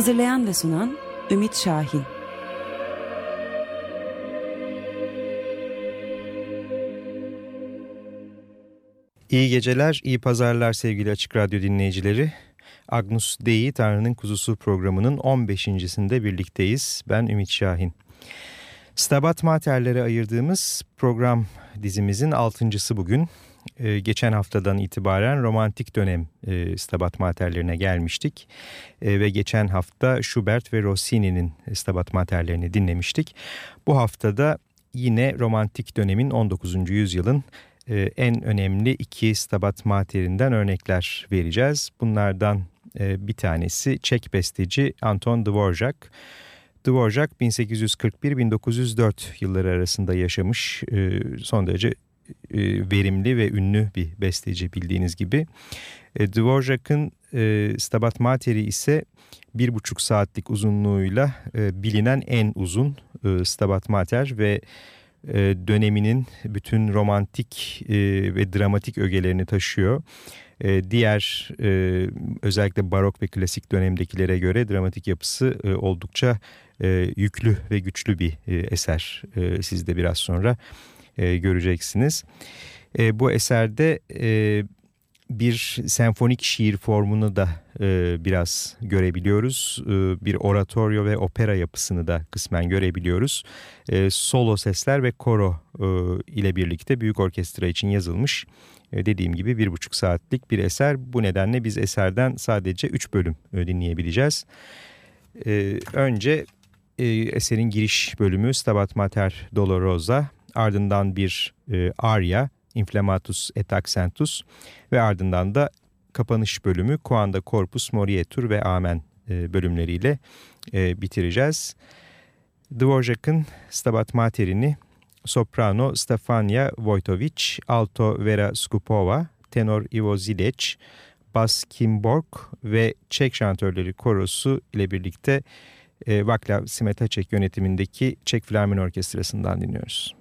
Hazırlayan ve sunan Ümit Şahin. İyi geceler, iyi pazarlar sevgili Açık Radyo dinleyicileri. Agnus Dei Tanrı'nın Kuzusu programının 15.sinde birlikteyiz. Ben Ümit Şahin. Stabat Mater'lere ayırdığımız program dizimizin altıncısı bugün. Ee, geçen haftadan itibaren romantik dönem e, Stabat Mater'lerine gelmiştik. E, ve geçen hafta Schubert ve Rossini'nin Stabat Mater'lerini dinlemiştik. Bu haftada yine romantik dönemin 19. yüzyılın e, en önemli iki Stabat Mater'inden örnekler vereceğiz. Bunlardan e, bir tanesi Çek besteci Anton Dvorak. Dvorak 1841-1904 yılları arasında yaşamış son derece e, verimli ve ünlü bir besteci bildiğiniz gibi. E, Dvorak'ın e, Stabat Mater'i ise bir buçuk saatlik uzunluğuyla bilinen en uzun Stabat Mater ve döneminin bütün romantik ve dramatik ögelerini taşıyor. Diğer özellikle barok ve klasik dönemdekilere göre dramatik yapısı oldukça yüklü ve güçlü bir eser. E, siz de biraz sonra e, göreceksiniz. E, bu eserde e, bir senfonik şiir formunu da e, biraz görebiliyoruz. E, bir oratorio ve opera yapısını da kısmen görebiliyoruz. E, solo sesler ve koro e, ile birlikte büyük orkestra için yazılmış e, dediğim gibi bir buçuk saatlik bir eser. Bu nedenle biz eserden sadece üç bölüm e, dinleyebileceğiz. E, önce e, eserin giriş bölümü Stabat Mater Dolorosa ardından bir e, aria Inflammatus et Accentus ve ardından da kapanış bölümü Quanda Corpus Morietur ve Amen e, bölümleriyle e, bitireceğiz. Dvorak'ın Stabat Mater'ini soprano Stefania Vojtovic, alto Vera Skupova, tenor Ivo Zilec, bas Kim Borg ve Çek şantörleri korosu ile birlikte e, Vaklav Simetacek yönetimindeki Çek Filarmoni Orkestrası'ndan dinliyoruz.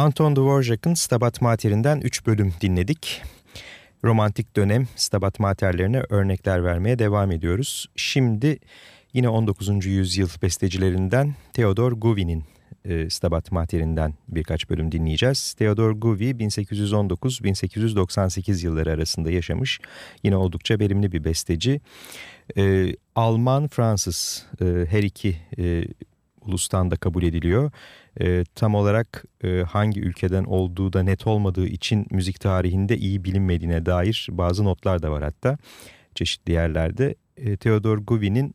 Anton Dvorak'ın Stabat Mater'inden 3 bölüm dinledik. Romantik dönem Stabat Mater'lerine örnekler vermeye devam ediyoruz. Şimdi yine 19. yüzyıl bestecilerinden Theodor Guvin'in e, Stabat Mater'inden birkaç bölüm dinleyeceğiz. Theodor Guvi 1819-1898 yılları arasında yaşamış. Yine oldukça verimli bir besteci. E, Alman, Fransız e, her iki ulustan da kabul ediliyor. E, tam olarak e, hangi ülkeden olduğu da net olmadığı için müzik tarihinde iyi bilinmediğine dair bazı notlar da var hatta çeşitli yerlerde. E, Theodor Guvin'in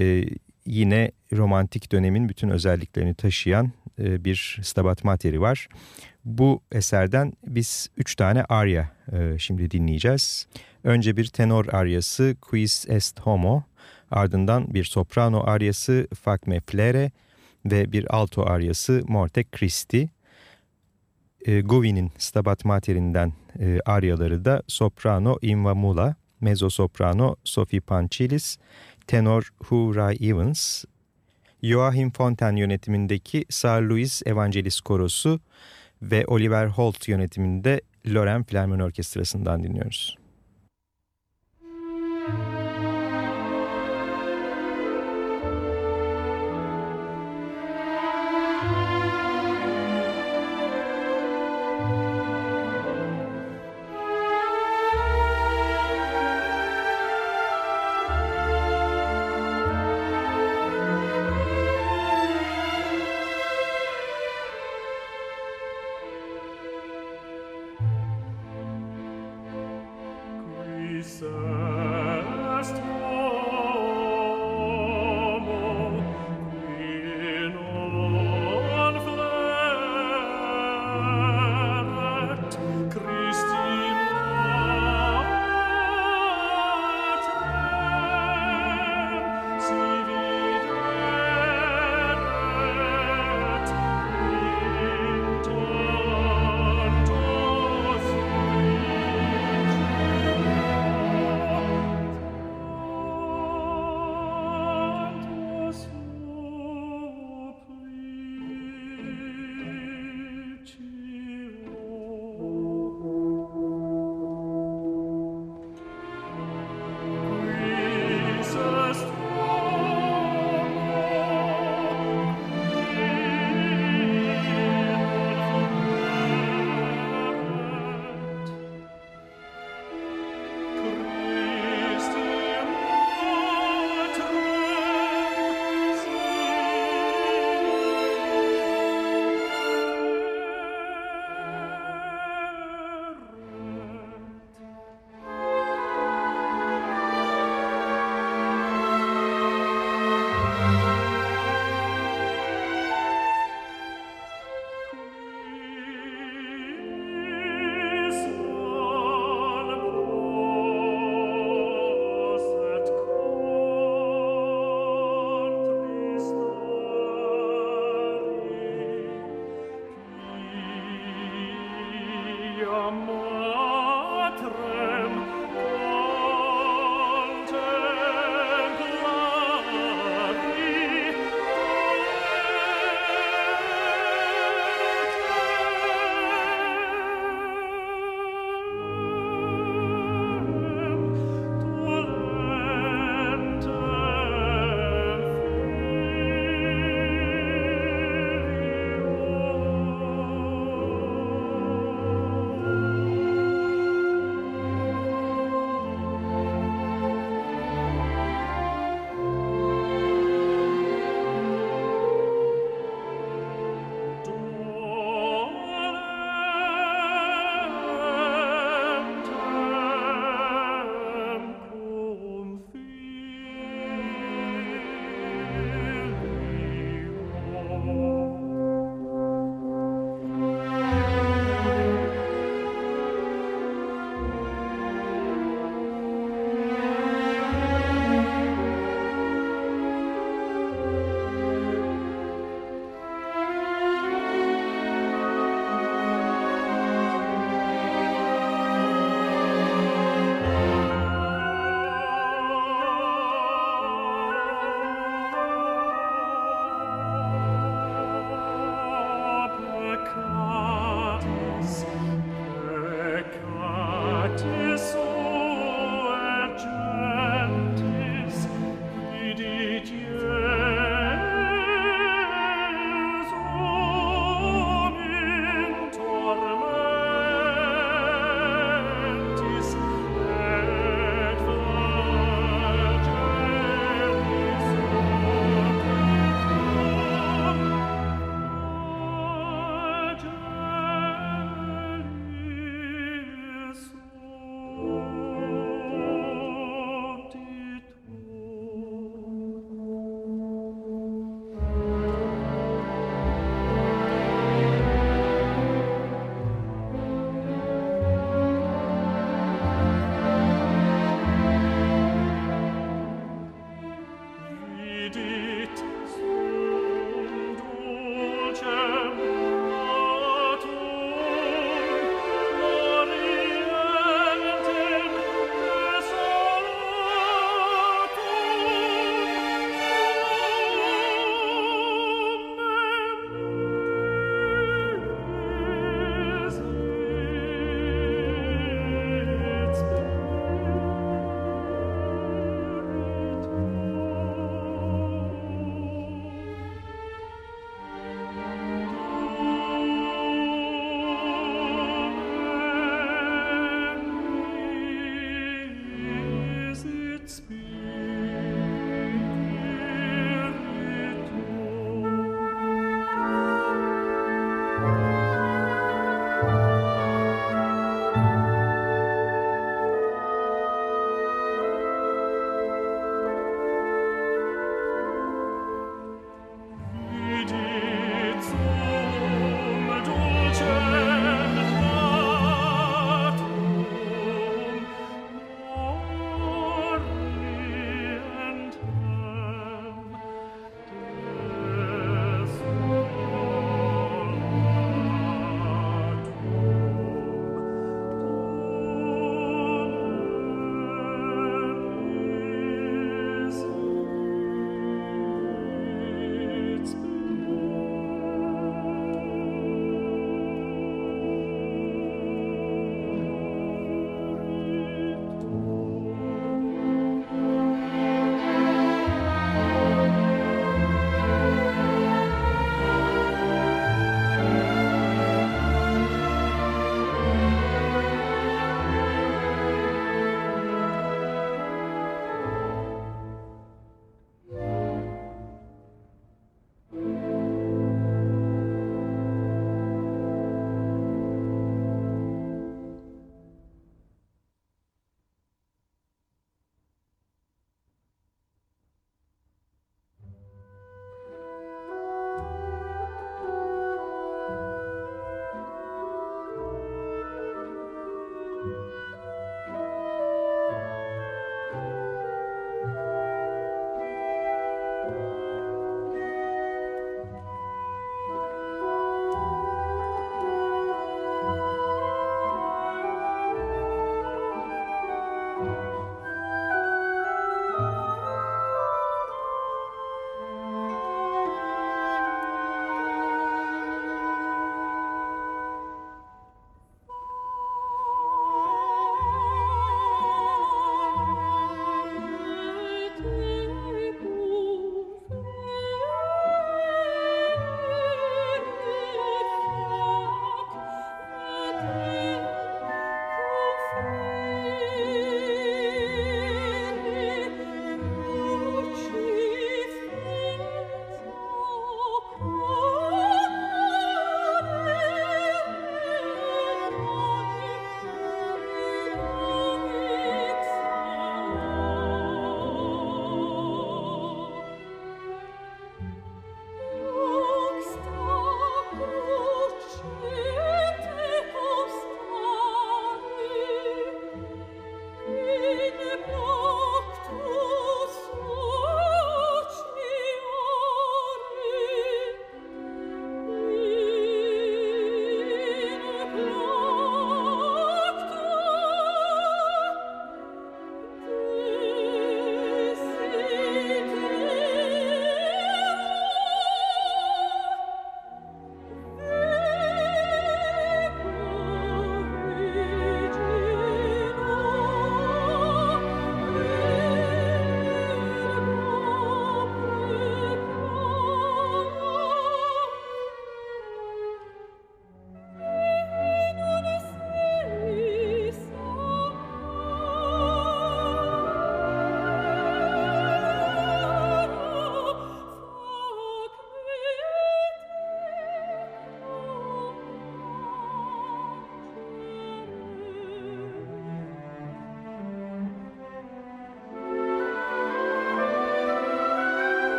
e, yine romantik dönemin bütün özelliklerini taşıyan e, bir Stabat Mater'i var. Bu eserden biz üç tane arya e, şimdi dinleyeceğiz. Önce bir tenor aryası Quis est homo, ardından bir soprano aryası Fac me flere ve bir alto aryası Morte Christi. E, Govin'in Stabat Mater'inden e, aryaları da soprano Inva Mula, mezzo soprano Sophie Panchilis, tenor Hu Ray Evans, Joachim Fonten yönetimindeki Sir Louis Evangelis Korosu ve Oliver Holt yönetiminde Loren Filarmoni Orkestrası'ndan dinliyoruz.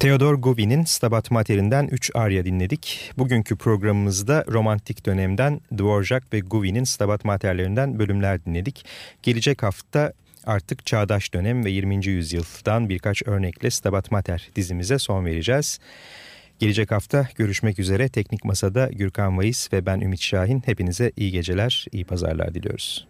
Theodor Govin'in Stabat Mater'inden 3 arya dinledik. Bugünkü programımızda romantik dönemden Dvorak ve Govin'in Stabat Mater'lerinden bölümler dinledik. Gelecek hafta artık çağdaş dönem ve 20. yüzyıldan birkaç örnekle Stabat Mater dizimize son vereceğiz. Gelecek hafta görüşmek üzere. Teknik Masa'da Gürkan Vayis ve ben Ümit Şahin. Hepinize iyi geceler, iyi pazarlar diliyoruz.